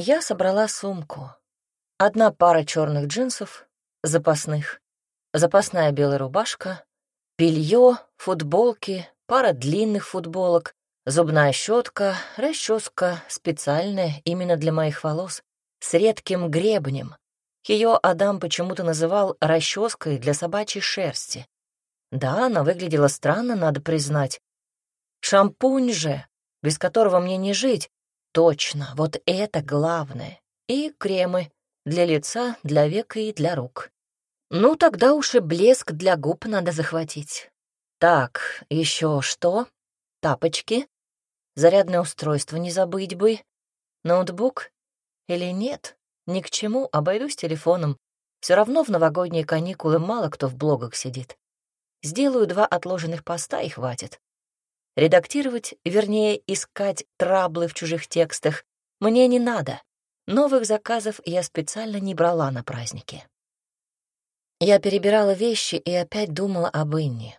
Я собрала сумку. Одна пара черных джинсов, запасных, запасная белая рубашка, белье, футболки, пара длинных футболок, зубная щетка, расческа специальная именно для моих волос, с редким гребнем. Ее Адам почему-то называл расческой для собачьей шерсти. Да, она выглядела странно, надо признать. Шампунь же, без которого мне не жить, точно, вот это главное. И кремы для лица, для века и для рук. Ну, тогда уж и блеск для губ надо захватить. Так, еще что? Тапочки? Зарядное устройство не забыть бы. Ноутбук? Или нет? Ни к чему, обойдусь телефоном. Все равно в новогодние каникулы мало кто в блогах сидит. Сделаю два отложенных поста и хватит. Редактировать, вернее, искать траблы в чужих текстах мне не надо. Новых заказов я специально не брала на праздники. Я перебирала вещи и опять думала об Инне.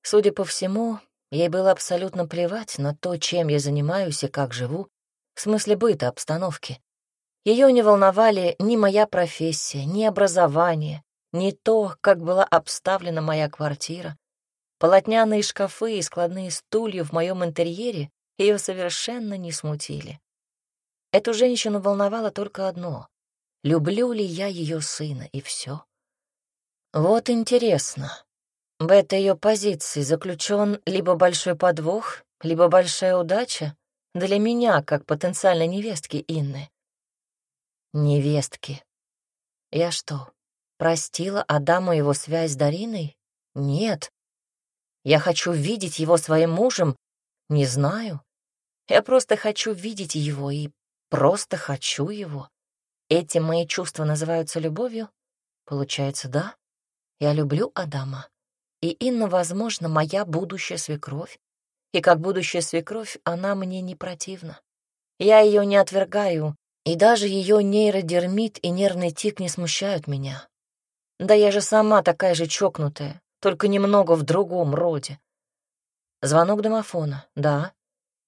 Судя по всему, ей было абсолютно плевать на то, чем я занимаюсь и как живу, в смысле быта, обстановки. Ее не волновали ни моя профессия, ни образование, ни то, как была обставлена моя квартира. Полотняные шкафы и складные стулья в моем интерьере ее совершенно не смутили. Эту женщину волновало только одно — люблю ли я ее сына, и все. Вот интересно, в этой ее позиции заключен либо большой подвох, либо большая удача для меня, как потенциальной невестки Инны. Невестки. Я что, простила Адаму его связь с Дариной? Нет. Я хочу видеть его своим мужем? Не знаю. Я просто хочу видеть его и просто хочу его. Эти мои чувства называются любовью? Получается, да. Я люблю Адама. И Инна, возможно, моя будущая свекровь. И как будущая свекровь она мне не противна. Я ее не отвергаю, и даже ее нейродермит и нервный тик не смущают меня. Да я же сама такая же чокнутая, только немного в другом роде. Звонок домофона. Да.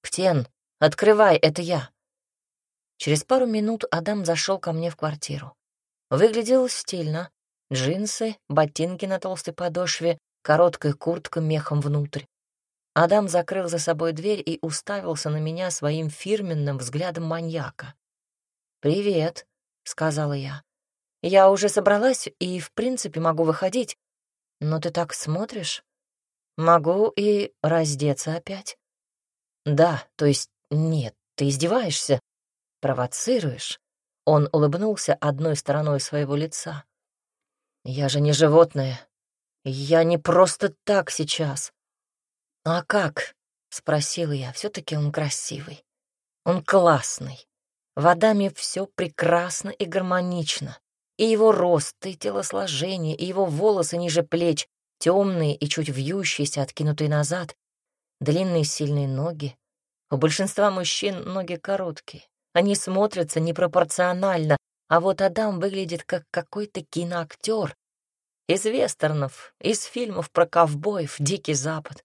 Птен, открывай, это я. Через пару минут Адам зашел ко мне в квартиру. Выглядел стильно. Джинсы, ботинки на толстой подошве, короткая куртка мехом внутрь. Адам закрыл за собой дверь и уставился на меня своим фирменным взглядом маньяка. «Привет», — сказала я. «Я уже собралась и, в принципе, могу выходить. Но ты так смотришь. Могу и раздеться опять». «Да, то есть нет, ты издеваешься, провоцируешь». Он улыбнулся одной стороной своего лица. «Я же не животное. Я не просто так сейчас». «А как?» — спросила я. все таки он красивый. Он классный. В Адаме все прекрасно и гармонично. И его рост, и телосложение, и его волосы ниже плеч, темные и чуть вьющиеся, откинутые назад, длинные сильные ноги. У большинства мужчин ноги короткие. Они смотрятся непропорционально, а вот Адам выглядит как какой-то киноактер. Из вестернов, из фильмов про ковбоев, Дикий Запад.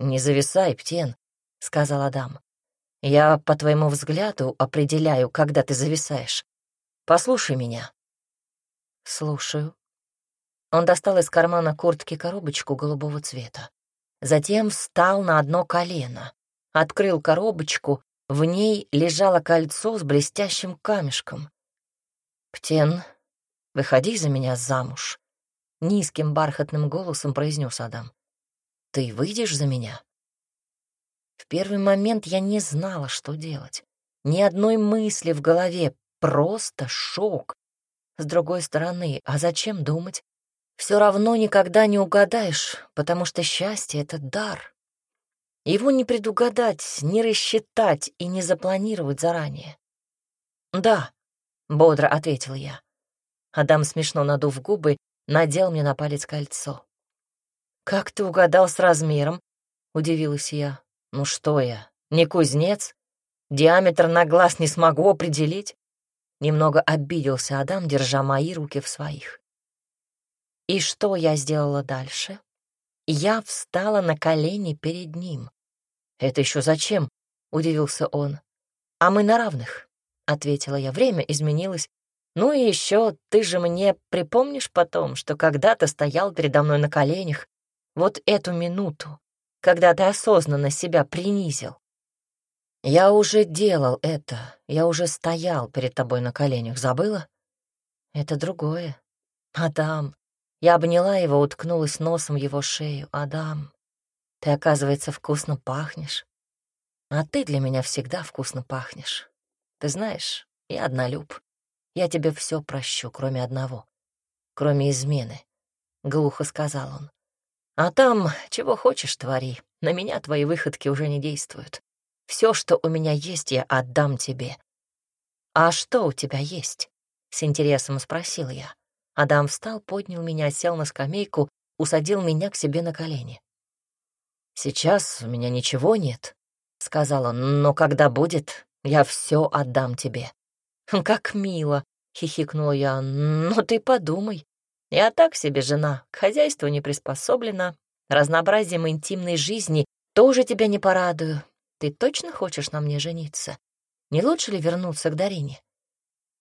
«Не зависай, Птен», — сказал Адам. Я по твоему взгляду определяю, когда ты зависаешь. Послушай меня. Слушаю. Он достал из кармана куртки коробочку голубого цвета. Затем встал на одно колено, открыл коробочку, в ней лежало кольцо с блестящим камешком. «Птен, выходи за меня замуж», — низким бархатным голосом произнес Адам. «Ты выйдешь за меня?» В первый момент я не знала, что делать. Ни одной мысли в голове, просто шок. С другой стороны, а зачем думать? Все равно никогда не угадаешь, потому что счастье — это дар. Его не предугадать, не рассчитать и не запланировать заранее. «Да», — бодро ответил я. Адам, смешно надув губы, надел мне на палец кольцо. «Как ты угадал с размером?» — удивилась я. Ну что я, не кузнец? Диаметр на глаз не смогу определить. Немного обиделся Адам, держа мои руки в своих. И что я сделала дальше? Я встала на колени перед ним. «Это еще зачем?» — удивился он. «А мы на равных. ответила я. «Время изменилось. Ну и еще ты же мне припомнишь потом, что когда-то стоял передо мной на коленях, вот эту минуту, когда ты осознанно себя принизил. Я уже делал это, я уже стоял перед тобой на коленях, забыла? Это другое. Адам. Я обняла его, уткнулась носом в его шею. Адам, ты, оказывается, вкусно пахнешь. А ты для меня всегда вкусно пахнешь. Ты знаешь, я однолюб. Я тебе все прощу, кроме одного. Кроме измены, — глухо сказал он. А там чего хочешь твори. На меня твои выходки уже не действуют. Все, что у меня есть, я отдам тебе. А что у тебя есть? С интересом спросил я. Адам встал, поднял меня, сел на скамейку, усадил меня к себе на колени. «Сейчас у меня ничего нет», — сказал он, — «но когда будет, я все отдам тебе». «Как мило!» — хихикнула я. «Ну ты подумай. Я так себе жена, к хозяйству не приспособлена, разнообразием интимной жизни тоже тебя не порадую. Ты точно хочешь на мне жениться? Не лучше ли вернуться к Дарине?»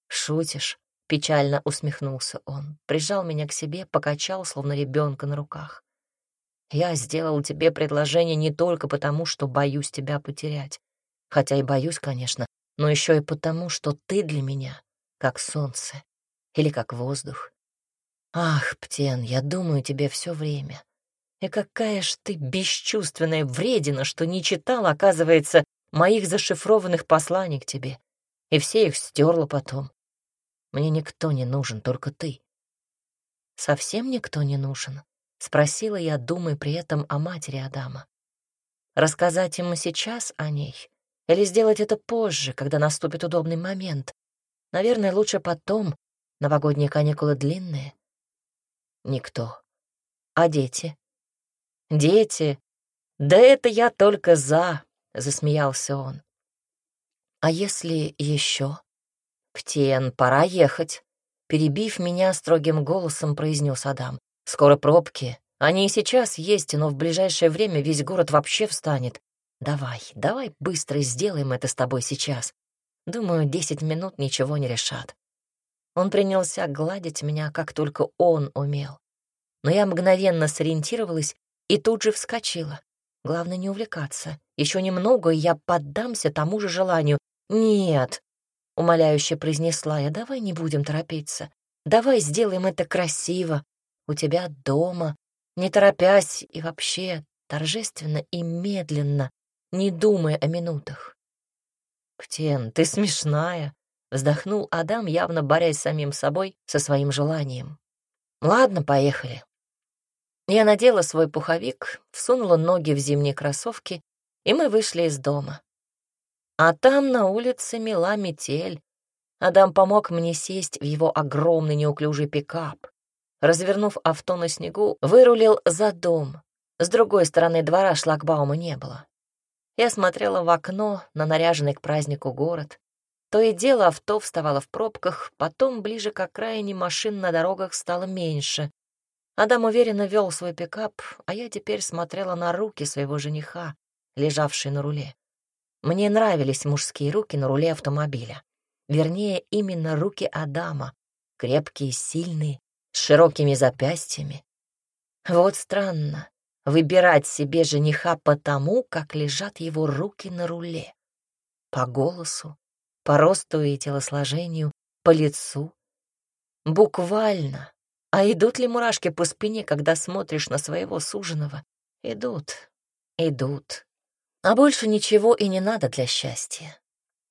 «Шутишь?» — печально усмехнулся он, прижал меня к себе, покачал, словно ребенка на руках. «Я сделал тебе предложение не только потому, что боюсь тебя потерять, хотя и боюсь, конечно, но еще и потому, что ты для меня как солнце или как воздух. Ах, Птен, я думаю тебе все время. И какая ж ты бесчувственная вредина, что не читала, оказывается, моих зашифрованных посланий к тебе, и все их стерла потом. Мне никто не нужен, только ты. Совсем никто не нужен, спросила я, думая при этом о матери Адама. Рассказать ему сейчас о ней или сделать это позже, когда наступит удобный момент? Наверное, лучше потом. Новогодние каникулы длинные. Никто. А дети? Дети? Да это я только за, засмеялся он. А если еще? Птен, пора ехать. Перебив меня строгим голосом, произнес Адам. Скоро пробки. Они и сейчас есть, но в ближайшее время весь город вообще встанет. Давай, давай быстро сделаем это с тобой сейчас. Думаю, десять минут ничего не решат. Он принялся гладить меня, как только он умел. Но я мгновенно сориентировалась и тут же вскочила. Главное не увлекаться. Еще немного, и я поддамся тому же желанию. «Нет», — умоляюще произнесла я, — «давай не будем торопиться. Давай сделаем это красиво. У тебя дома, не торопясь и вообще торжественно и медленно, не думая о минутах. «Птен, ты смешная», — вздохнул Адам, явно борясь с самим собой, со своим желанием. «Ладно, поехали». Я надела свой пуховик, всунула ноги в зимние кроссовки, и мы вышли из дома. А там на улице мела метель. Адам помог мне сесть в его огромный неуклюжий пикап. Развернув авто на снегу, вырулил за дом. С другой стороны двора шлагбаума не было. Я смотрела в окно на наряженный к празднику город. То и дело авто вставало в пробках, потом ближе к окраине машин на дорогах стало меньше. Адам уверенно вел свой пикап, а я теперь смотрела на руки своего жениха, лежавшие на руле. Мне нравились мужские руки на руле автомобиля. Вернее, именно руки Адама, крепкие, сильные, с широкими запястьями. Вот странно, выбирать себе жениха по тому, как лежат его руки на руле. По голосу, по росту и телосложению, по лицу. Буквально. А идут ли мурашки по спине, когда смотришь на своего суженого? Идут, идут. А больше ничего и не надо для счастья.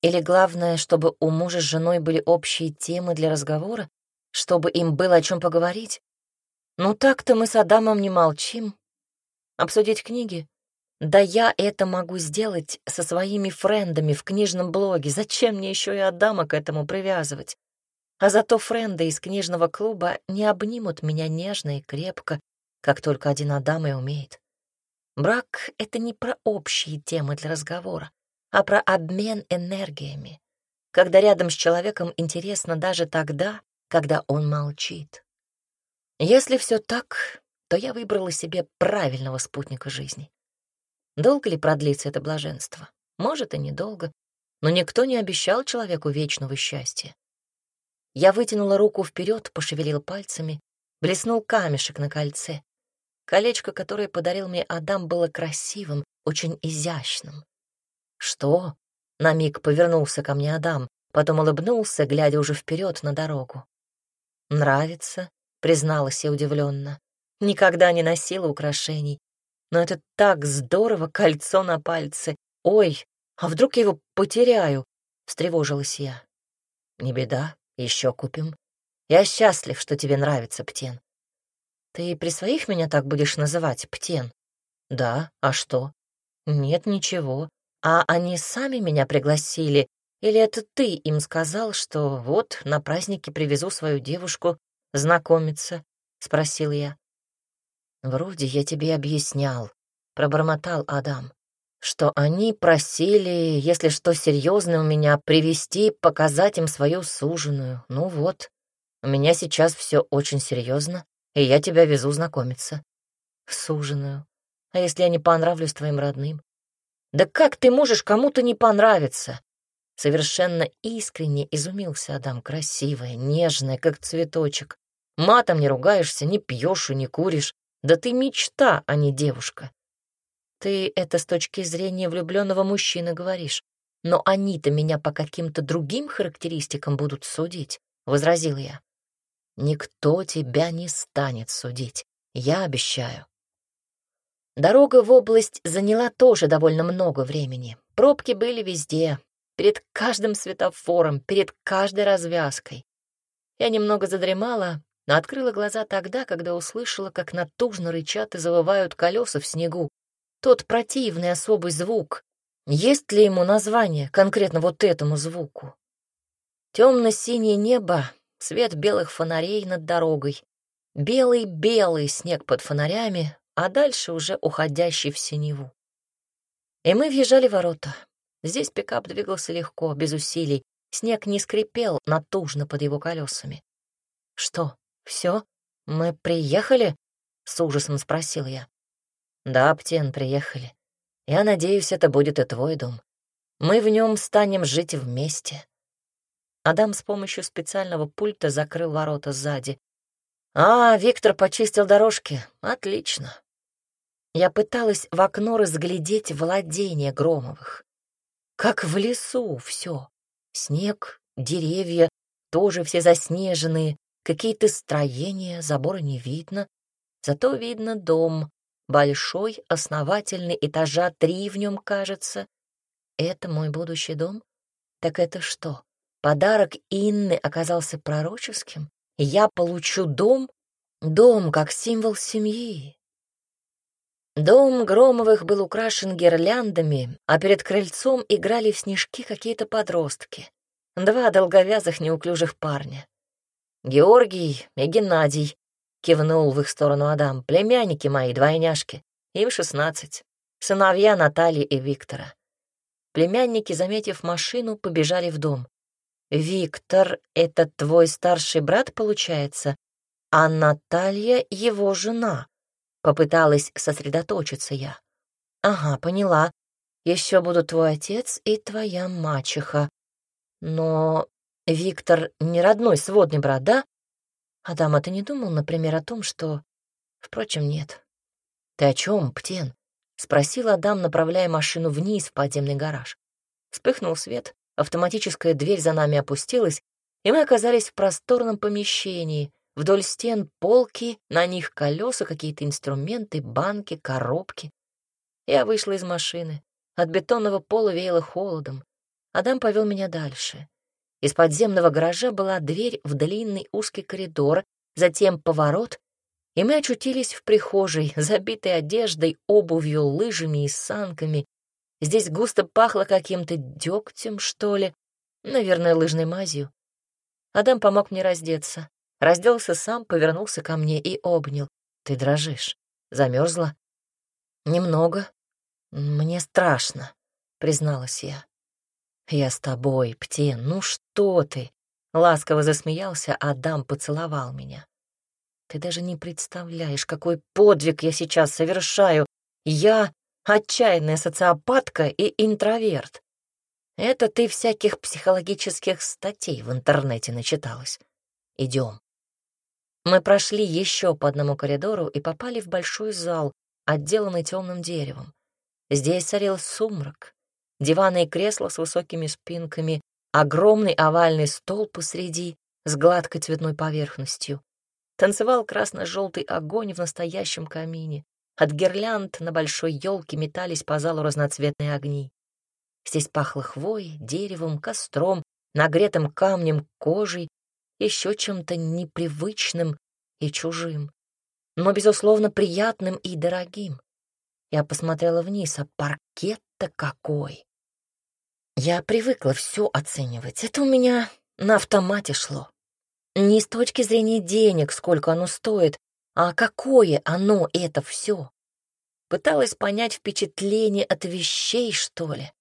Или главное, чтобы у мужа с женой были общие темы для разговора, чтобы им было о чем поговорить? Ну так-то мы с Адамом не молчим, Обсудить книги? Да я это могу сделать со своими френдами в книжном блоге. Зачем мне еще и Адама к этому привязывать? А зато френды из книжного клуба не обнимут меня нежно и крепко, как только один Адам и умеет. Брак — это не про общие темы для разговора, а про обмен энергиями, когда рядом с человеком интересно даже тогда, когда он молчит. Если все так, то я выбрала себе правильного спутника жизни. Долго ли продлится это блаженство? Может, и недолго. но никто не обещал человеку вечного счастья. Я вытянула руку вперед, пошевелила пальцами, блеснул камешек на кольце. Колечко, которое подарил мне Адам, было красивым, очень изящным. «Что?» — на миг повернулся ко мне Адам, потом улыбнулся, глядя уже вперед на дорогу. «Нравится», — призналась я удивленно. «Никогда не носила украшений. Но это так здорово, кольцо на пальце. Ой, а вдруг я его потеряю?» — встревожилась я. «Не беда, еще купим. Я счастлив, что тебе нравится, Птен. Ты при своих меня так будешь называть, Птен? Да, а что? Нет, ничего. А они сами меня пригласили? Или это ты им сказал, что вот на празднике привезу свою девушку знакомиться? Спросил я. Вроде я тебе объяснял, пробормотал Адам что они просили, если что серьезное у меня, привести, показать им свою суженую. Ну вот, у меня сейчас все очень серьезно, и я тебя везу знакомиться. Суженую. А если я не понравлюсь твоим родным? Да как ты можешь кому-то не понравиться? Совершенно искренне изумился Адам, красивая, нежная, как цветочек. Матом не ругаешься, не пьешь и не куришь. Да ты мечта, а не девушка. Ты это с точки зрения влюбленного мужчины говоришь. Но они-то меня по каким-то другим характеристикам будут судить, — возразил я. Никто тебя не станет судить, я обещаю. Дорога в область заняла тоже довольно много времени. Пробки были везде, перед каждым светофором, перед каждой развязкой. Я немного задремала, но открыла глаза тогда, когда услышала, как натужно рычат и завывают колеса в снегу, тот противный особый звук. Есть ли ему название конкретно вот этому звуку? Темно-синее небо, свет белых фонарей над дорогой, белый-белый снег под фонарями, а дальше уже уходящий в синеву. И мы въезжали в ворота. Здесь пикап двигался легко, без усилий. Снег не скрипел натужно под его колесами. «Что, все? Мы приехали?» — с ужасом спросил я. Да, Птен, приехали. Я надеюсь, это будет и твой дом. Мы в нем станем жить вместе. Адам с помощью специального пульта закрыл ворота сзади. А, Виктор почистил дорожки. Отлично. Я пыталась в окно разглядеть владение Громовых. Как в лесу все. Снег, деревья, тоже все заснеженные, какие-то строения, забора не видно. Зато видно дом, Большой, основательный, этажа три в нем, кажется. Это мой будущий дом? Так это что, подарок Инны оказался пророческим? Я получу дом? Дом как символ семьи. Дом Громовых был украшен гирляндами, а перед крыльцом играли в снежки какие-то подростки. Два долговязых неуклюжих парня. Георгий и Геннадий, — кивнул в их сторону Адам. «Племянники мои, двойняшки. Им шестнадцать. Сыновья Натальи и Виктора». Племянники, заметив машину, побежали в дом. «Виктор — это твой старший брат, получается, а Наталья — его жена», — попыталась сосредоточиться я. «Ага, поняла. Еще будут твой отец и твоя мачеха. Но Виктор не родной сводный брат, да?» Адам, а ты не думал, например, о том, что... Впрочем, нет. Ты о чем, Птен? Спросил Адам, направляя машину вниз в подземный гараж. Вспыхнул свет, автоматическая дверь за нами опустилась, и мы оказались в просторном помещении. Вдоль стен полки, на них колеса, какие-то инструменты, банки, коробки. Я вышла из машины. От бетонного пола веяло холодом. Адам повел меня дальше. Из подземного гаража была дверь в длинный узкий коридор, затем поворот, и мы очутились в прихожей, забитой одеждой, обувью, лыжами и санками. Здесь густо пахло каким-то дегтем, что ли, наверное, лыжной мазью. Адам помог мне раздеться. Разделся сам, повернулся ко мне и обнял. «Ты дрожишь. Замерзла?» «Немного. Мне страшно», — призналась я. «Я с тобой, Птен, ну что ты?» Ласково засмеялся, Адам поцеловал меня. «Ты даже не представляешь, какой подвиг я сейчас совершаю. Я отчаянная социопатка и интроверт. Это ты всяких психологических статей в интернете начиталась. Идем. Мы прошли еще по одному коридору и попали в большой зал, отделанный темным деревом. Здесь царил сумрак. Диваны и кресла с высокими спинками, огромный овальный стол посреди с гладкой цветной поверхностью. Танцевал красно-желтый огонь в настоящем камине. От гирлянд на большой елке метались по залу разноцветные огни. Здесь пахло хвоей, деревом, костром, нагретым камнем, кожей, еще чем-то непривычным и чужим, но, безусловно, приятным и дорогим. Я посмотрела вниз, а паркет-то какой! Я привыкла все оценивать. Это у меня на автомате шло. Не с точки зрения денег, сколько оно стоит, а какое оно, это все. Пыталась понять впечатление от вещей, что ли.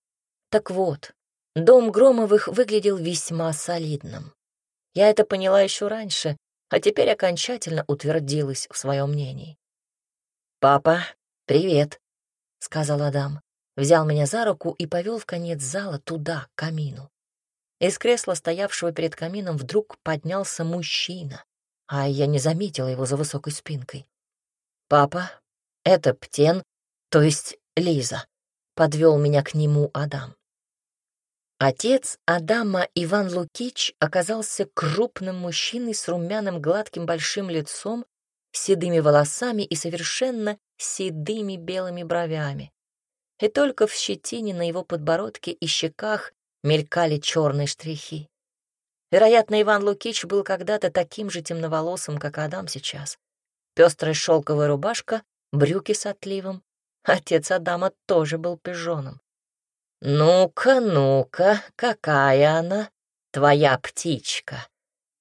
Так вот, дом Громовых выглядел весьма солидным. Я это поняла еще раньше, а теперь окончательно утвердилась в своем мнении. «Папа, привет», — сказал Адам. Взял меня за руку и повел в конец зала туда, к камину. Из кресла, стоявшего перед камином, вдруг поднялся мужчина, а я не заметила его за высокой спинкой. «Папа, это Птен, то есть Лиза», — подвел меня к нему Адам. Отец Адама Иван Лукич оказался крупным мужчиной с румяным гладким большим лицом, седыми волосами и совершенно седыми белыми бровями. И только в щетине на его подбородке и щеках мелькали черные штрихи. Вероятно, Иван Лукич был когда-то таким же темноволосым, как Адам сейчас. Пестрая шелковая рубашка, брюки с отливом. Отец Адама тоже был пижоном. «Ну-ка, ну-ка, какая она, твоя птичка?»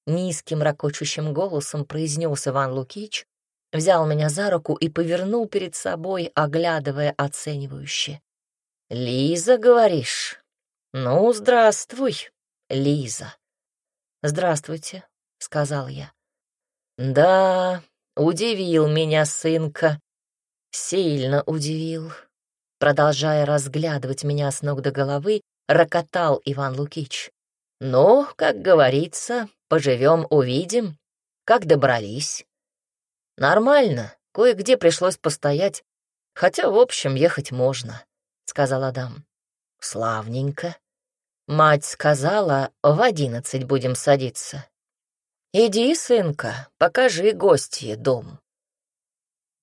Низким ракочущим голосом произнес Иван Лукич, взял меня за руку и повернул перед собой, оглядывая оценивающе. «Лиза, говоришь? Ну, здравствуй, Лиза». «Здравствуйте», — сказал я. «Да, удивил меня сынка, сильно удивил». Продолжая разглядывать меня с ног до головы, рокотал Иван Лукич. «Ну, как говорится, поживем, увидим. Как добрались?» «Нормально, кое-где пришлось постоять, хотя, в общем, ехать можно», — сказал Адам. «Славненько. Мать сказала, в одиннадцать будем садиться. Иди, сынка, покажи гостье дом».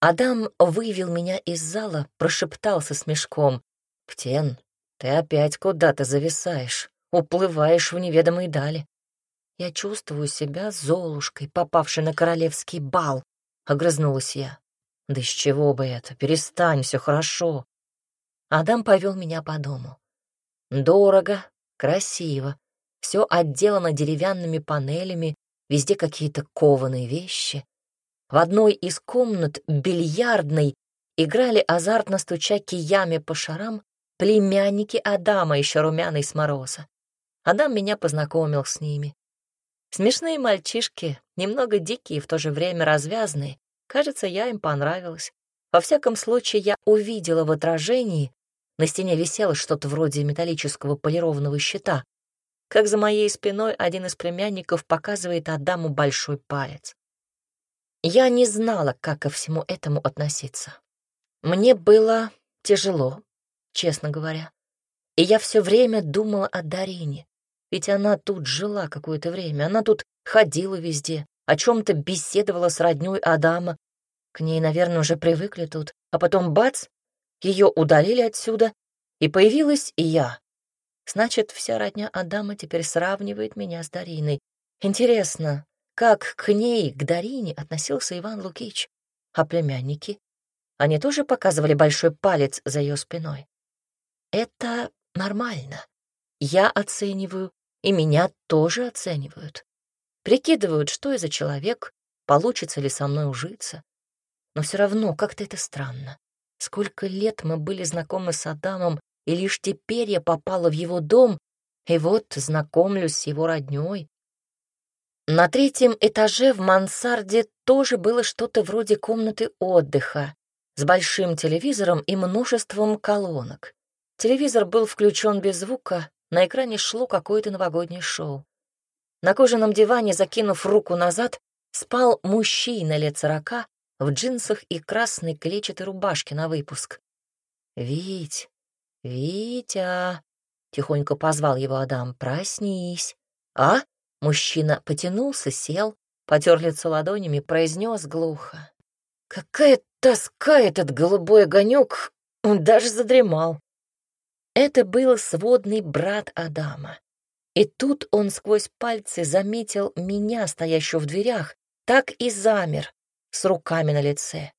Адам вывел меня из зала, прошептал со смешком. «Птен, ты опять куда-то зависаешь, уплываешь в неведомые дали. Я чувствую себя золушкой, попавшей на королевский бал», — огрызнулась я. «Да из чего бы это? Перестань, все хорошо». Адам повел меня по дому. Дорого, красиво, все отделано деревянными панелями, везде какие-то кованые вещи. В одной из комнат бильярдной играли азартно стуча киями по шарам племянники Адама, еще румяный с мороза. Адам меня познакомил с ними. Смешные мальчишки, немного дикие, в то же время развязные. Кажется, я им понравилась. Во всяком случае, я увидела в отражении, на стене висело что-то вроде металлического полированного щита, как за моей спиной один из племянников показывает Адаму большой палец. Я не знала, как ко всему этому относиться. Мне было тяжело, честно говоря. И я все время думала о Дарине. Ведь она тут жила какое-то время, она тут ходила везде, о чем-то беседовала с роднёй Адама. К ней, наверное, уже привыкли тут. А потом бац, ее удалили отсюда, и появилась и я. Значит, вся родня Адама теперь сравнивает меня с Дариной. Интересно, как к ней, к Дарине, относился Иван Лукич. А племянники? Они тоже показывали большой палец за ее спиной. Это нормально. Я оцениваю, и меня тоже оценивают. Прикидывают, что я за человек, получится ли со мной ужиться. Но все равно как-то это странно. Сколько лет мы были знакомы с Адамом, и лишь теперь я попала в его дом, и вот знакомлюсь с его роднёй. На третьем этаже в мансарде тоже было что-то вроде комнаты отдыха с большим телевизором и множеством колонок. Телевизор был включен без звука, на экране шло какое-то новогоднее шоу. На кожаном диване, закинув руку назад, спал мужчина лет сорока в джинсах и красной клетчатой рубашке на выпуск. «Вить, Витя!» — тихонько позвал его Адам. «Проснись!» «А?» — мужчина потянулся, сел, потер лицо ладонями, произнес глухо. «Какая тоска этот голубой огонек!» Он даже задремал. Это был сводный брат Адама. И тут он сквозь пальцы заметил меня, стоящую в дверях, так и замер, с руками на лице.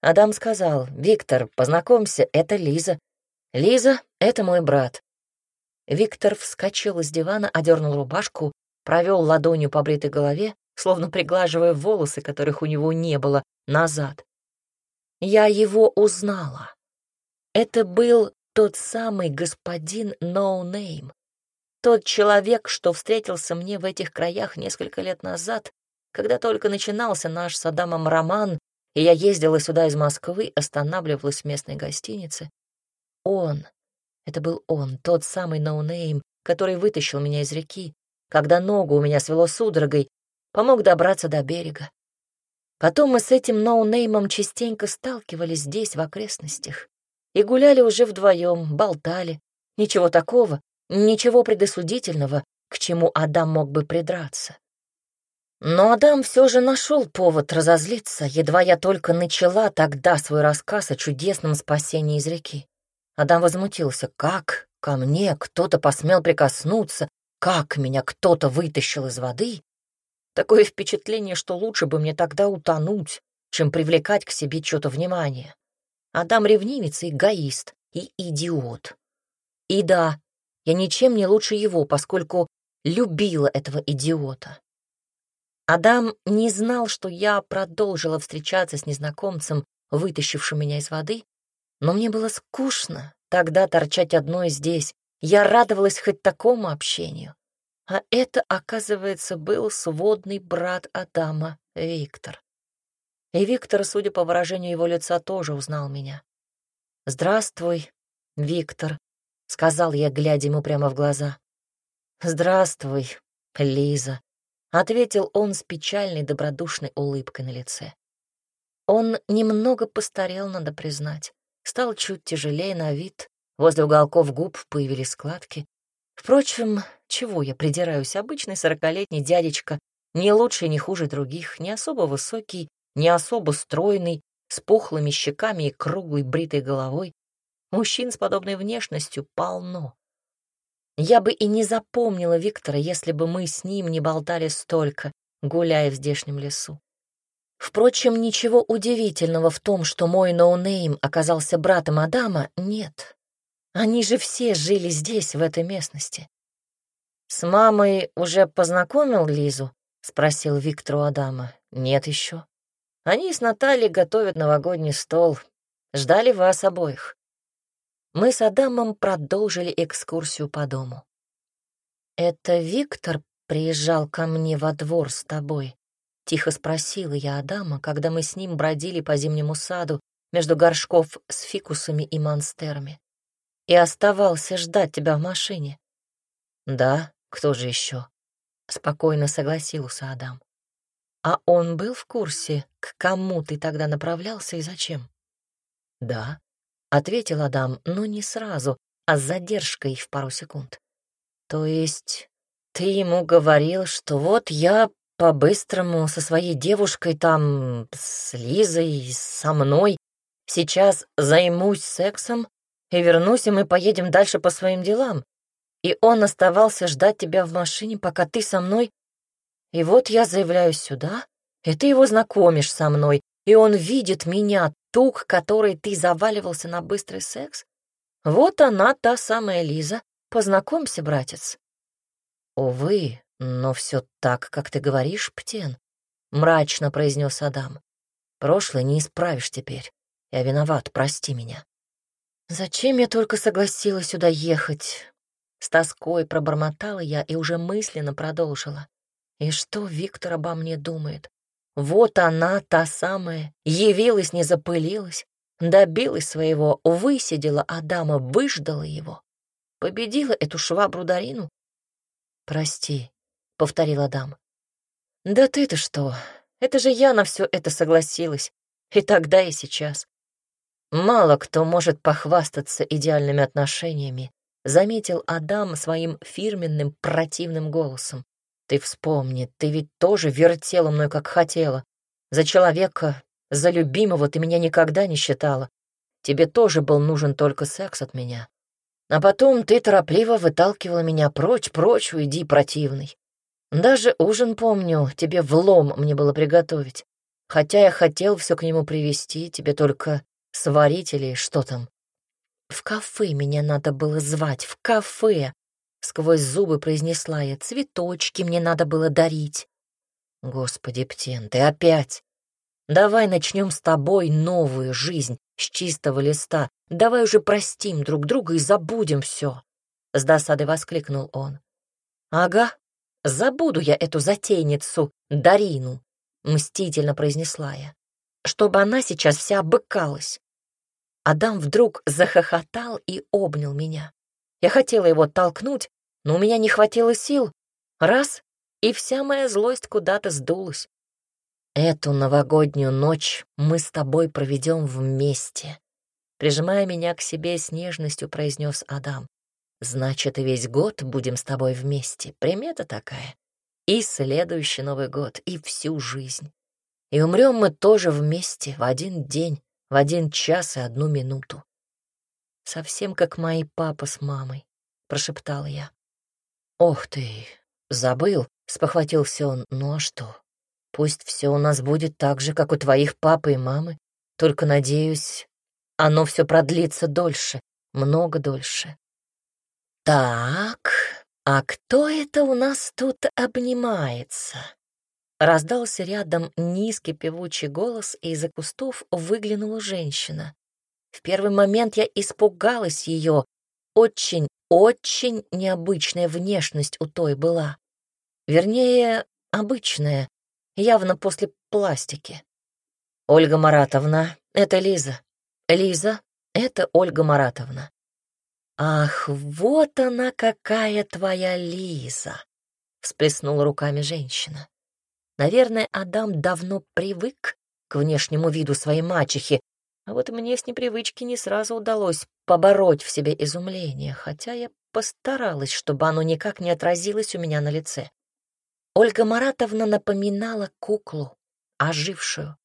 Адам сказал, «Виктор, познакомься, это Лиза. Лиза — это мой брат». Виктор вскочил с дивана, одернул рубашку, провел ладонью по бритой голове, словно приглаживая волосы, которых у него не было, назад. Я его узнала. Это был тот самый господин No Name. Тот человек, что встретился мне в этих краях несколько лет назад, когда только начинался наш с Адамом роман, и я ездила сюда из Москвы, останавливалась в местной гостинице. Он, это был он, тот самый no name, который вытащил меня из реки, когда ногу у меня свело судорогой, помог добраться до берега. Потом мы с этим ноунеймом частенько сталкивались здесь, в окрестностях, и гуляли уже вдвоем, болтали. Ничего такого, ничего предосудительного, к чему Адам мог бы придраться. Но Адам все же нашел повод разозлиться, едва я только начала тогда свой рассказ о чудесном спасении из реки. Адам возмутился. Как ко мне кто-то посмел прикоснуться? Как меня кто-то вытащил из воды? Такое впечатление, что лучше бы мне тогда утонуть, чем привлекать к себе что-то внимание. Адам ревнивец и эгоист, и идиот. И да, я ничем не лучше его, поскольку любила этого идиота. Адам не знал, что я продолжила встречаться с незнакомцем, вытащившим меня из воды, но мне было скучно тогда торчать одной здесь. Я радовалась хоть такому общению. А это, оказывается, был сводный брат Адама, Виктор. И Виктор, судя по выражению его лица, тоже узнал меня. «Здравствуй, Виктор», — сказал я, глядя ему прямо в глаза. «Здравствуй, Лиза», — ответил он с печальной добродушной улыбкой на лице. Он немного постарел, надо признать. Стал чуть тяжелее на вид, возле уголков губ появились складки. Впрочем, чего я придираюсь? Обычный сорокалетний дядечка, не лучше, не хуже других, не особо высокий, не особо стройный, с пухлыми щеками и круглой бритой головой. Мужчин с подобной внешностью полно. Я бы и не запомнила Виктора, если бы мы с ним не болтали столько, гуляя в здешнем лесу. Впрочем, ничего удивительного в том, что мой no name оказался братом Адама, нет. Они же все жили здесь, в этой местности. «С мамой уже познакомил Лизу?» — спросил Виктор у Адама. «Нет еще. Они с Натальей готовят новогодний стол. Ждали вас обоих». Мы с Адамом продолжили экскурсию по дому. «Это Виктор приезжал ко мне во двор с тобой?» — тихо спросила я Адама, когда мы с ним бродили по зимнему саду между горшков с фикусами и монстерами. «И оставался ждать тебя в машине». «Да, кто же еще? Спокойно согласился Адам. А он был в курсе, к кому ты тогда направлялся и зачем? Да, ответил Адам, но не сразу, а с задержкой в пару секунд. То есть ты ему говорил, что вот я по-быстрому со своей девушкой там, с Лизой, со мной, сейчас займусь сексом и вернусь, и мы поедем дальше по своим делам, и он оставался ждать тебя в машине, пока ты со мной. И вот я заявляюсь сюда, и ты его знакомишь со мной, и он видит меня, ту, к которой ты заваливался на быстрый секс. Вот она, та самая Лиза. Познакомься, братец. Увы, но все так, как ты говоришь, Птен, — мрачно произнес Адам. Прошлое не исправишь теперь. Я виноват, прости меня. Зачем я только согласилась сюда ехать? С тоской пробормотала я и уже мысленно продолжила. И что Виктор обо мне думает? Вот она, та самая, явилась, не запылилась, добилась своего, высидела Адама, выждала его. победила эту швабру Дарину. «Прости», — повторил Адам. «Да ты-то что? Это же я на все это согласилась. И тогда, и сейчас. Мало кто может похвастаться идеальными отношениями, заметил Адам своим фирменным противным голосом. Ты вспомни, ты ведь тоже вертела мной, как хотела. За человека, за любимого ты меня никогда не считала. Тебе тоже был нужен только секс от меня. А потом ты торопливо выталкивала меня прочь, прочь, уйди, противный. Даже ужин, помню, тебе влом мне было приготовить. Хотя я хотел все к нему привести, тебе только сварить или что там. В кафе меня надо было звать, в кафе. Сквозь зубы произнесла я, цветочки мне надо было дарить. Господи, Птен, ты опять. Давай начнем с тобой новую жизнь с чистого листа. Давай уже простим друг друга и забудем все. С досадой воскликнул он. Ага, забуду я эту затейницу, Дарину, мстительно произнесла я, чтобы она сейчас вся обыкалась. Адам вдруг захохотал и обнял меня. Я хотела его толкнуть, но у меня не хватило сил. Раз — и вся моя злость куда-то сдулась. Эту новогоднюю ночь мы с тобой проведем вместе. Прижимая меня к себе с нежностью, произнес Адам. Значит, и весь год будем с тобой вместе. Примета такая. И следующий Новый год, и всю жизнь. И умрем мы тоже вместе в один день в один час и одну минуту. Совсем как мои папа с мамой, прошептал я. Ох ты, забыл, спохватился он. Ну а что? Пусть все у нас будет так же, как у твоих папы и мамы, только, надеюсь, оно все продлится дольше, много дольше. Так, а кто это у нас тут обнимается? Раздался рядом низкий певучий голос, и из-за кустов выглянула женщина. В первый момент я испугалась ее. Очень, очень необычная внешность у той была. Вернее, обычная, явно после пластики. Ольга Маратовна, это Лиза. Лиза, это Ольга Маратовна. Ах, вот она какая твоя Лиза, всплеснула руками женщина. Наверное, Адам давно привык к внешнему виду своей мачехи, а вот мне с непривычки не сразу удалось побороть в себе изумление, хотя я постаралась, чтобы оно никак не отразилось у меня на лице. Ольга Маратовна напоминала куклу, ожившую,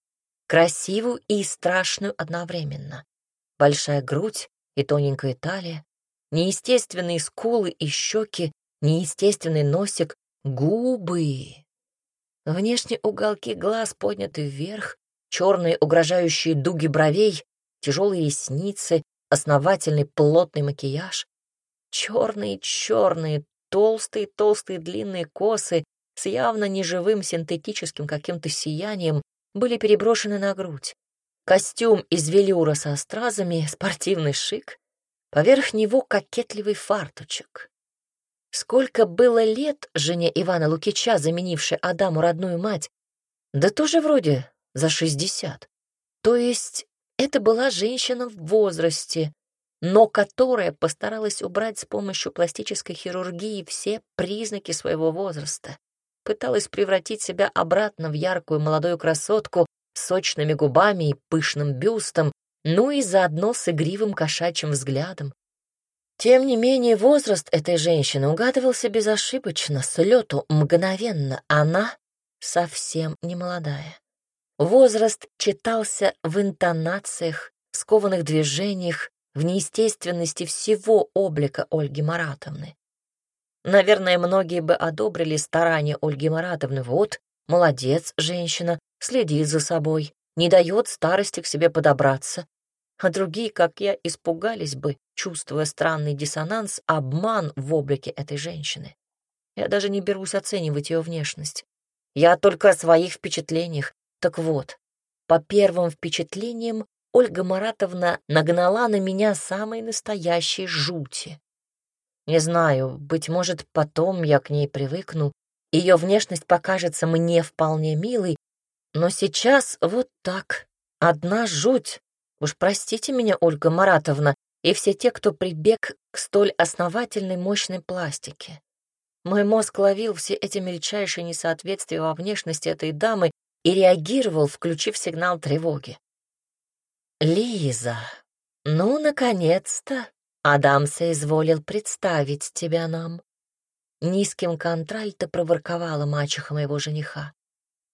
красивую и страшную одновременно. Большая грудь и тоненькая талия, неестественные скулы и щеки, неестественный носик, губы. Внешние уголки глаз подняты вверх, черные угрожающие дуги бровей, тяжелые ресницы, основательный плотный макияж, черные-черные, толстые-толстые длинные косы с явно неживым синтетическим каким-то сиянием были переброшены на грудь. Костюм из велюра со стразами, спортивный шик, поверх него кокетливый фартучек. Сколько было лет жене Ивана Лукича, заменившей Адаму родную мать? Да тоже вроде за шестьдесят. То есть это была женщина в возрасте, но которая постаралась убрать с помощью пластической хирургии все признаки своего возраста. Пыталась превратить себя обратно в яркую молодую красотку с сочными губами и пышным бюстом, ну и заодно с игривым кошачьим взглядом. Тем не менее, возраст этой женщины угадывался безошибочно, с лету мгновенно. Она совсем не молодая. Возраст читался в интонациях, скованных движениях, в неестественности всего облика Ольги Маратовны. Наверное, многие бы одобрили старания Ольги Маратовны. Вот, молодец, женщина, следит за собой, не дает старости к себе подобраться. А другие, как я, испугались бы, чувствуя странный диссонанс, обман в облике этой женщины. Я даже не берусь оценивать ее внешность. Я только о своих впечатлениях. Так вот, по первым впечатлениям Ольга Маратовна нагнала на меня самой настоящей жути. Не знаю, быть может, потом я к ней привыкну, ее внешность покажется мне вполне милой, но сейчас вот так, одна жуть. Уж простите меня, Ольга Маратовна, и все те, кто прибег к столь основательной мощной пластике. Мой мозг ловил все эти мельчайшие несоответствия во внешности этой дамы и реагировал, включив сигнал тревоги. «Лиза, ну, наконец-то Адам соизволил представить тебя нам». Низким контральто проворковала мачеха моего жениха.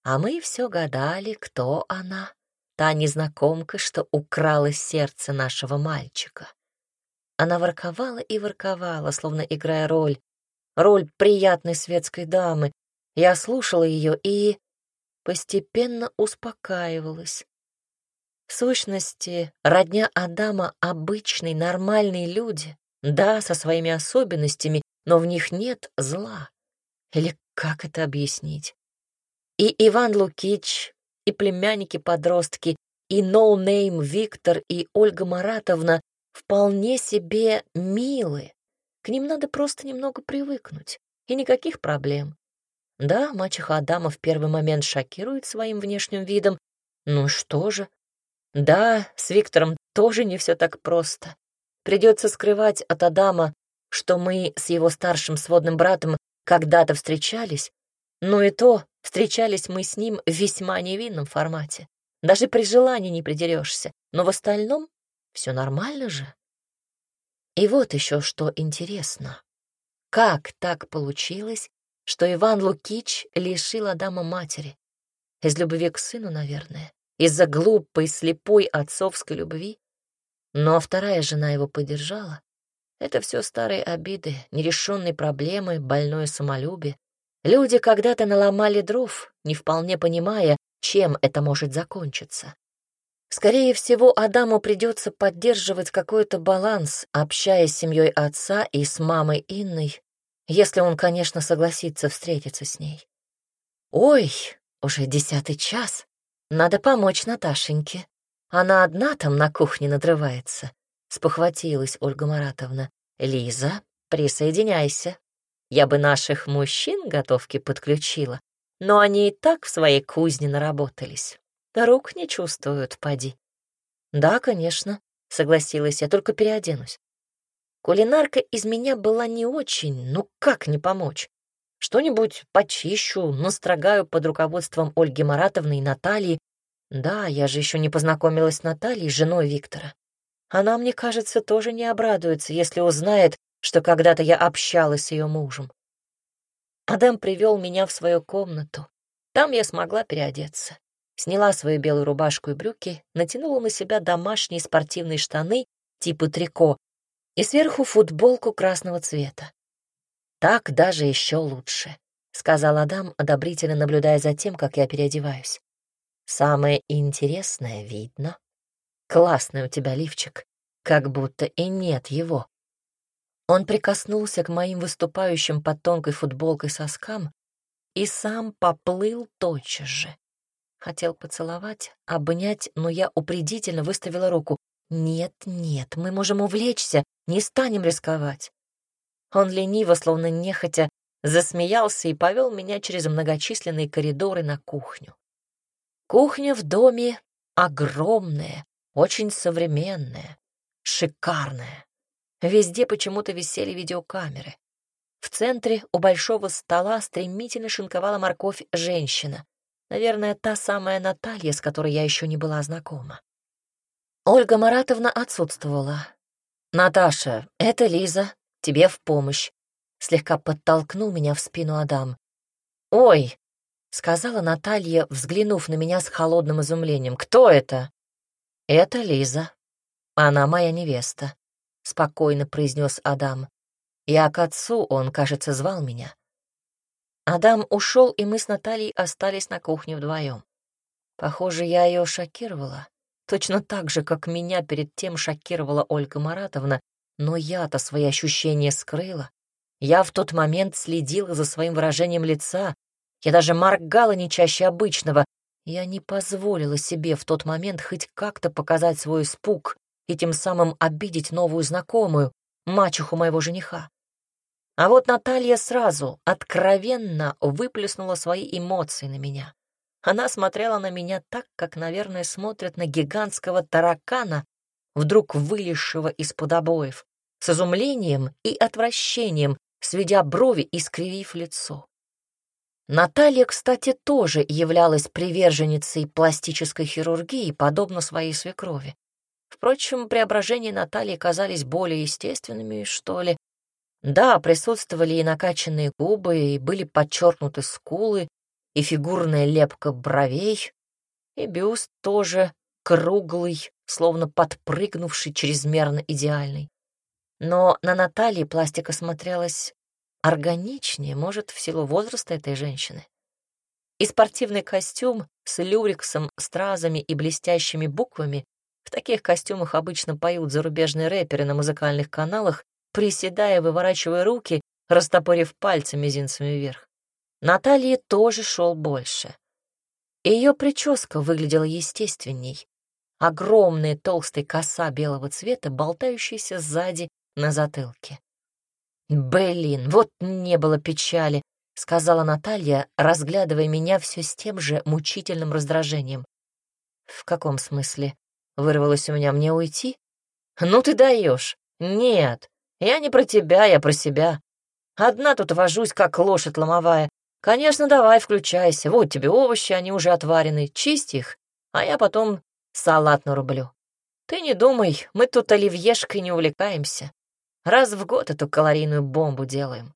А мы все гадали, кто она, та незнакомка, что украла сердце нашего мальчика. Она ворковала и ворковала, словно играя роль, роль приятной светской дамы. Я слушала ее и постепенно успокаивалась. В сущности, родня Адама — обычные, нормальные люди, да, со своими особенностями, но в них нет зла. Или как это объяснить? И Иван Лукич, и племянники-подростки, и no name Виктор и Ольга Маратовна вполне себе милы. К ним надо просто немного привыкнуть, и никаких проблем. Да, мачеха Адама в первый момент шокирует своим внешним видом, ну что же. Да, с Виктором тоже не все так просто. Придется скрывать от Адама что мы с его старшим сводным братом когда-то встречались, но и то встречались мы с ним в весьма невинном формате. Даже при желании не придерешься, но в остальном все нормально же. И вот еще что интересно. Как так получилось, что Иван Лукич лишил Адама матери? Из любви к сыну, наверное. Из-за глупой, слепой отцовской любви. Но вторая жена его поддержала. Это все старые обиды, нерешенные проблемы, больное самолюбие. Люди когда-то наломали дров, не вполне понимая, чем это может закончиться. Скорее всего, Адаму придется поддерживать какой-то баланс, общаясь с семьей отца и с мамой Инной, если он, конечно, согласится встретиться с ней. Ой, уже десятый час. Надо помочь Наташеньке. Она одна там на кухне надрывается. — спохватилась Ольга Маратовна. «Лиза, присоединяйся. Я бы наших мужчин готовки подключила, но они и так в своей кузне наработались. Рук не чувствуют, поди». «Да, конечно», — согласилась я, — «только переоденусь». Кулинарка из меня была не очень, ну как не помочь? Что-нибудь почищу, настрогаю под руководством Ольги Маратовны и Натальи. Да, я же еще не познакомилась с Натальей, женой Виктора. Она, мне кажется, тоже не обрадуется, если узнает, что когда-то я общалась с ее мужем. Адам привел меня в свою комнату. Там я смогла переодеться. Сняла свою белую рубашку и брюки, натянула на себя домашние спортивные штаны типа трико и сверху футболку красного цвета. «Так даже еще лучше», — сказал Адам, одобрительно наблюдая за тем, как я переодеваюсь. «Самое интересное видно». Классный у тебя лифчик, как будто и нет его. Он прикоснулся к моим выступающим под тонкой футболкой соскам и сам поплыл тотчас же. Хотел поцеловать, обнять, но я упредительно выставила руку. «Нет, нет, мы можем увлечься, не станем рисковать». Он лениво, словно нехотя, засмеялся и повел меня через многочисленные коридоры на кухню. Кухня в доме огромная, очень современная, шикарная. Везде почему-то висели видеокамеры. В центре у большого стола стремительно шинковала морковь женщина. Наверное, та самая Наталья, с которой я еще не была знакома. Ольга Маратовна отсутствовала. «Наташа, это Лиза, тебе в помощь», — слегка подтолкнул меня в спину Адам. «Ой», — сказала Наталья, взглянув на меня с холодным изумлением, — «кто это?» «Это Лиза. Она моя невеста», — спокойно произнес Адам. «Я к отцу, он, кажется, звал меня». Адам ушел, и мы с Натальей остались на кухне вдвоем. Похоже, я ее шокировала. Точно так же, как меня перед тем шокировала Ольга Маратовна, но я-то свои ощущения скрыла. Я в тот момент следила за своим выражением лица, я даже моргала не чаще обычного, я не позволила себе в тот момент хоть как-то показать свой испуг и тем самым обидеть новую знакомую, мачеху моего жениха. А вот Наталья сразу, откровенно выплеснула свои эмоции на меня. Она смотрела на меня так, как, наверное, смотрят на гигантского таракана, вдруг вылезшего из-под обоев, с изумлением и отвращением, сведя брови и скривив лицо. Наталья, кстати, тоже являлась приверженницей пластической хирургии, подобно своей свекрови. Впрочем, преображения Натальи казались более естественными, что ли. Да, присутствовали и накачанные губы, и были подчеркнуты скулы, и фигурная лепка бровей, и бюст тоже круглый, словно подпрыгнувший чрезмерно идеальный. Но на Наталье пластика смотрелась органичнее, может, в силу возраста этой женщины. И спортивный костюм с люрексом, стразами и блестящими буквами в таких костюмах обычно поют зарубежные рэперы на музыкальных каналах, приседая, выворачивая руки, растопорив пальцы мизинцами вверх. Наталье тоже шел больше. Ее прическа выглядела естественней. Огромная толстая коса белого цвета, болтающаяся сзади на затылке. «Блин, вот не было печали», — сказала Наталья, разглядывая меня все с тем же мучительным раздражением. «В каком смысле?» — вырвалось у меня. «Мне уйти?» «Ну ты даешь. Нет, я не про тебя, я про себя. Одна тут вожусь, как лошадь ломовая. Конечно, давай, включайся. Вот тебе овощи, они уже отварены. Чисть их, а я потом салат нарублю. Ты не думай, мы тут оливьешкой не увлекаемся. Раз в год эту калорийную бомбу делаем.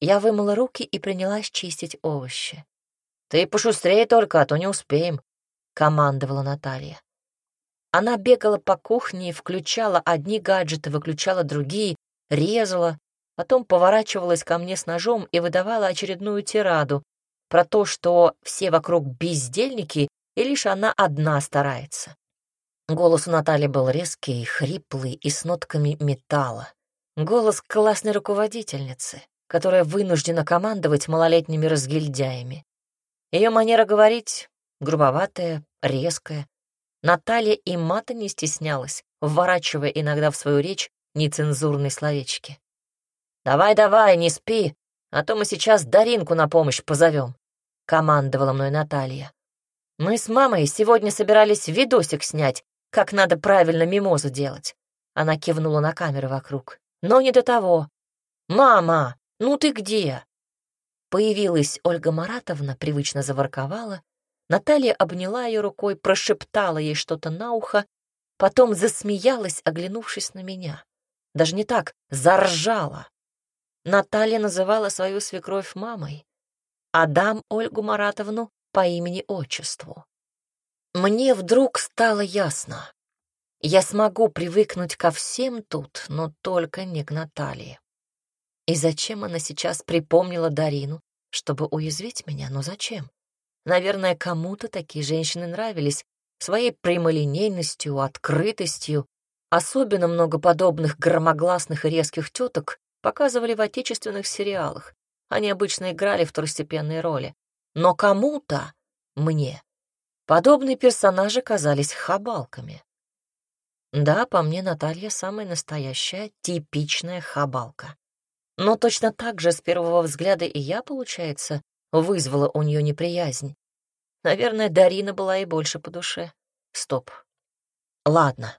Я вымыла руки и принялась чистить овощи. «Ты пошустрее только, а то не успеем», — командовала Наталья. Она бегала по кухне, включала одни гаджеты, выключала другие, резала, потом поворачивалась ко мне с ножом и выдавала очередную тираду про то, что все вокруг бездельники, и лишь она одна старается. Голос у Натальи был резкий, хриплый и с нотками металла. Голос классной руководительницы, которая вынуждена командовать малолетними разгильдяями. Ее манера говорить грубоватая, резкая. Наталья и мата не стеснялась, вворачивая иногда в свою речь нецензурные словечки. «Давай-давай, не спи, а то мы сейчас Даринку на помощь позовем», — командовала мной Наталья. «Мы с мамой сегодня собирались видосик снять как надо правильно мимозу делать. Она кивнула на камеры вокруг. Но не до того. «Мама, ну ты где?» Появилась Ольга Маратовна, привычно заворковала. Наталья обняла ее рукой, прошептала ей что-то на ухо, потом засмеялась, оглянувшись на меня. Даже не так, заржала. Наталья называла свою свекровь мамой, Адам Ольгу Маратовну по имени-отчеству. Мне вдруг стало ясно. Я смогу привыкнуть ко всем тут, но только не к Наталье. И зачем она сейчас припомнила Дарину, чтобы уязвить меня? Но зачем? Наверное, кому-то такие женщины нравились своей прямолинейностью, открытостью. Особенно много подобных громогласных и резких теток показывали в отечественных сериалах. Они обычно играли второстепенные роли. Но кому-то, мне, Подобные персонажи казались хабалками. Да, по мне, Наталья самая настоящая, типичная хабалка. Но точно так же с первого взгляда и я, получается, вызвала у нее неприязнь. Наверное, Дарина была и больше по душе. Стоп. Ладно.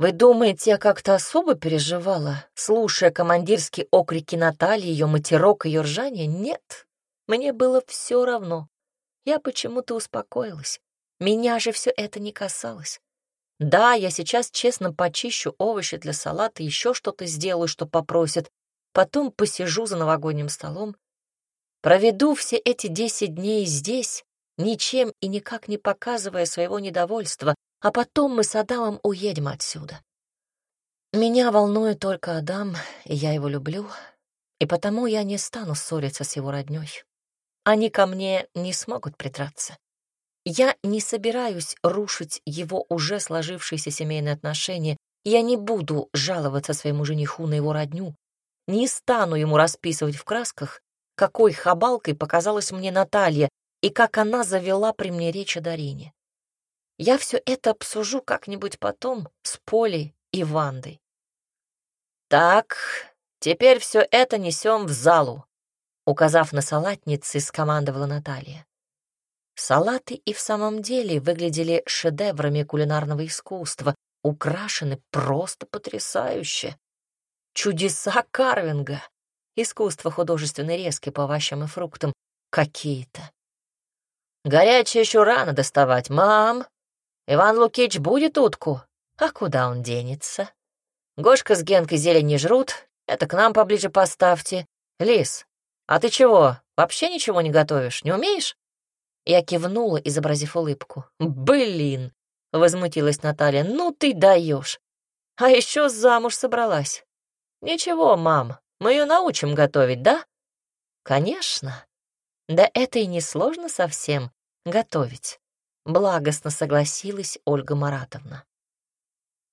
Вы думаете, я как-то особо переживала, слушая командирские окрики Натальи, ее матерок, ее ржание? Нет. Мне было все равно. Я почему-то успокоилась. Меня же все это не касалось. Да, я сейчас честно почищу овощи для салата, еще что-то сделаю, что попросят, потом посижу за новогодним столом. Проведу все эти десять дней здесь, ничем и никак не показывая своего недовольства, а потом мы с Адамом уедем отсюда. Меня волнует только Адам, и я его люблю, и потому я не стану ссориться с его роднёй. Они ко мне не смогут придраться. Я не собираюсь рушить его уже сложившиеся семейные отношения. Я не буду жаловаться своему жениху на его родню. Не стану ему расписывать в красках, какой хабалкой показалась мне Наталья и как она завела при мне речь о Дарине. Я все это обсужу как-нибудь потом с Полей и Вандой. «Так, теперь все это несем в залу», — указав на салатницы, скомандовала Наталья. Салаты и в самом деле выглядели шедеврами кулинарного искусства, украшены просто потрясающе. Чудеса карвинга, искусство художественной резки по овощам и фруктам какие-то. Горячее еще рано доставать, мам. Иван Лукич будет утку, а куда он денется? Гошка с Генкой зелень не жрут, это к нам поближе поставьте. Лис, а ты чего, вообще ничего не готовишь, не умеешь? Я кивнула, изобразив улыбку. «Блин!» — возмутилась Наталья. «Ну ты даешь! А еще замуж собралась. Ничего, мам, мы ее научим готовить, да?» «Конечно. Да это и не сложно совсем — готовить», — благостно согласилась Ольга Маратовна.